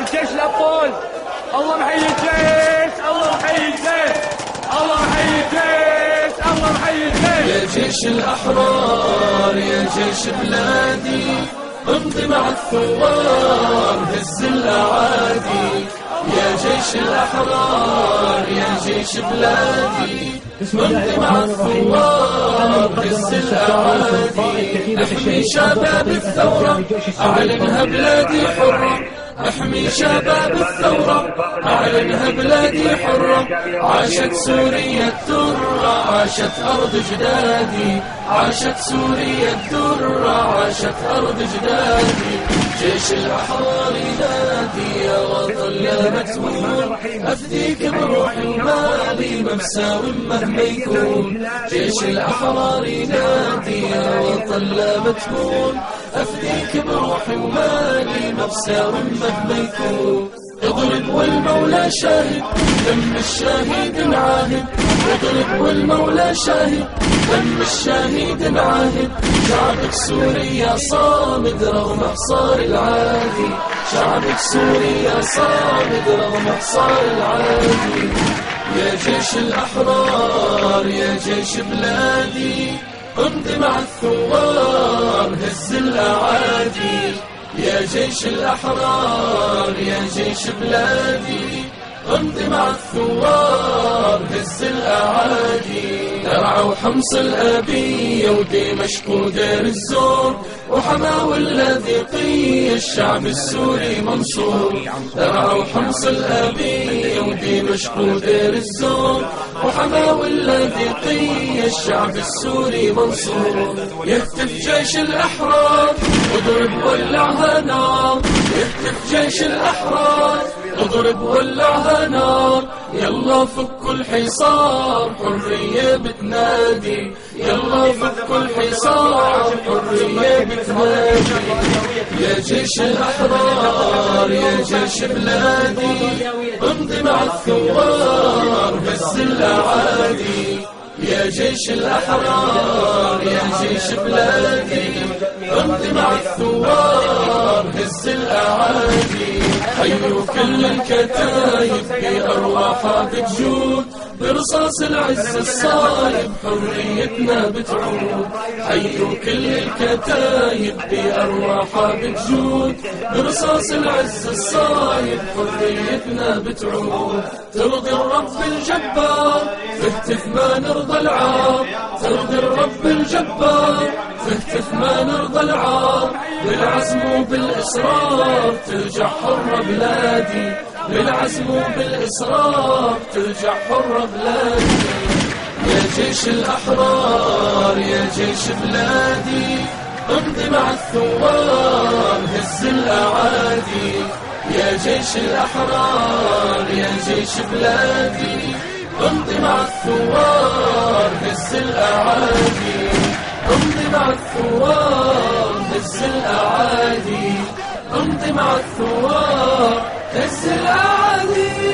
الجيش الأبطال الله محيي الجيش الله محيي الجيش. الله محيي الجيش الله محيي الجيش. يا جيش الأحرار يا جيش بلادي امضي مع الثوار هز الأعادي. يا جيش الأحرار يا جيش بلادي امضي مع الثوار هز الأعادي. أحمي شباب الثورة أعلنها بلادي حرة. احمي شباب الثورة اعلنها بلادي حرة. عاشت سوريا الدرة عاشت أرض جدادي. عاشت سوريا الدرة عاشت أرض جدادي. جيش الأحرار ينادي يا وطن يا متمون أفديك بروحي ومالي ممساو مهما يكون جيش الأحرار ينادي يا وطن لا متمون أفديك بروحي ومالي ممساو مهما يكون اضرب والمولى شاهد دم الشهيد نعاهد. اضرب والمولى شاهد دم الشهيد نعاهد. شعبك سوريا صامد رغم حصار العادي. شعبك سوريا صامد رغم حصار العادي. يا جيش الأحرار يا جيش بلادي. امضي مع الثوار هز الأعادي. يا جيش الأحرار يا جيش بلادي. امضي مع الثوار هز الأعادي. درع وحمص الأبية ودمشق ودير الزور. وحماوي الذي قي الشعب السوري منصور. درع وحمص الأبية ودمشق ودير الزور. وحماوي الذي قي الشعب السوري منصور. يهتف جيش الأحرار اضرب ولعها نار يهتف جيش الأحرار اضرب ولعها نار يلا فك الحصار حرية بتنادي. يلا فك الحصار حرية بتنادي. يا جيش الأحرار يا جيش بلادي امضي مع الثوار هز الأعادي يا جيش الأحرار يا جيش بلادي امضي مع الثوار هز الأعادي حيوا كل الكتايب بأرواحها بتجود برصاص العز الصايب حريتنا بتعود. حيوا كل الكتايب بأرواحها بتجود. برصاص العز الصايب حريتنا بتعود. ترضي الرب الجبار تهتف ما نرضى العار. ترضي الرب الجبار تهتف ما نرضى العار. بالعزم وبالإصرار ترجع حرة بلادي. بالعزم وبالإصرار ترجع حرة بلادي. يا جيش الأحرار يا جيش بلادي امضي مع الثوار هز الأعادي. يا جيش الأحرار يا جيش بلادي امضي مع الثوار هز الأعادي. امضي مع الثوار هز الأعادي. امضي مع الثوار. كالسلع عظيم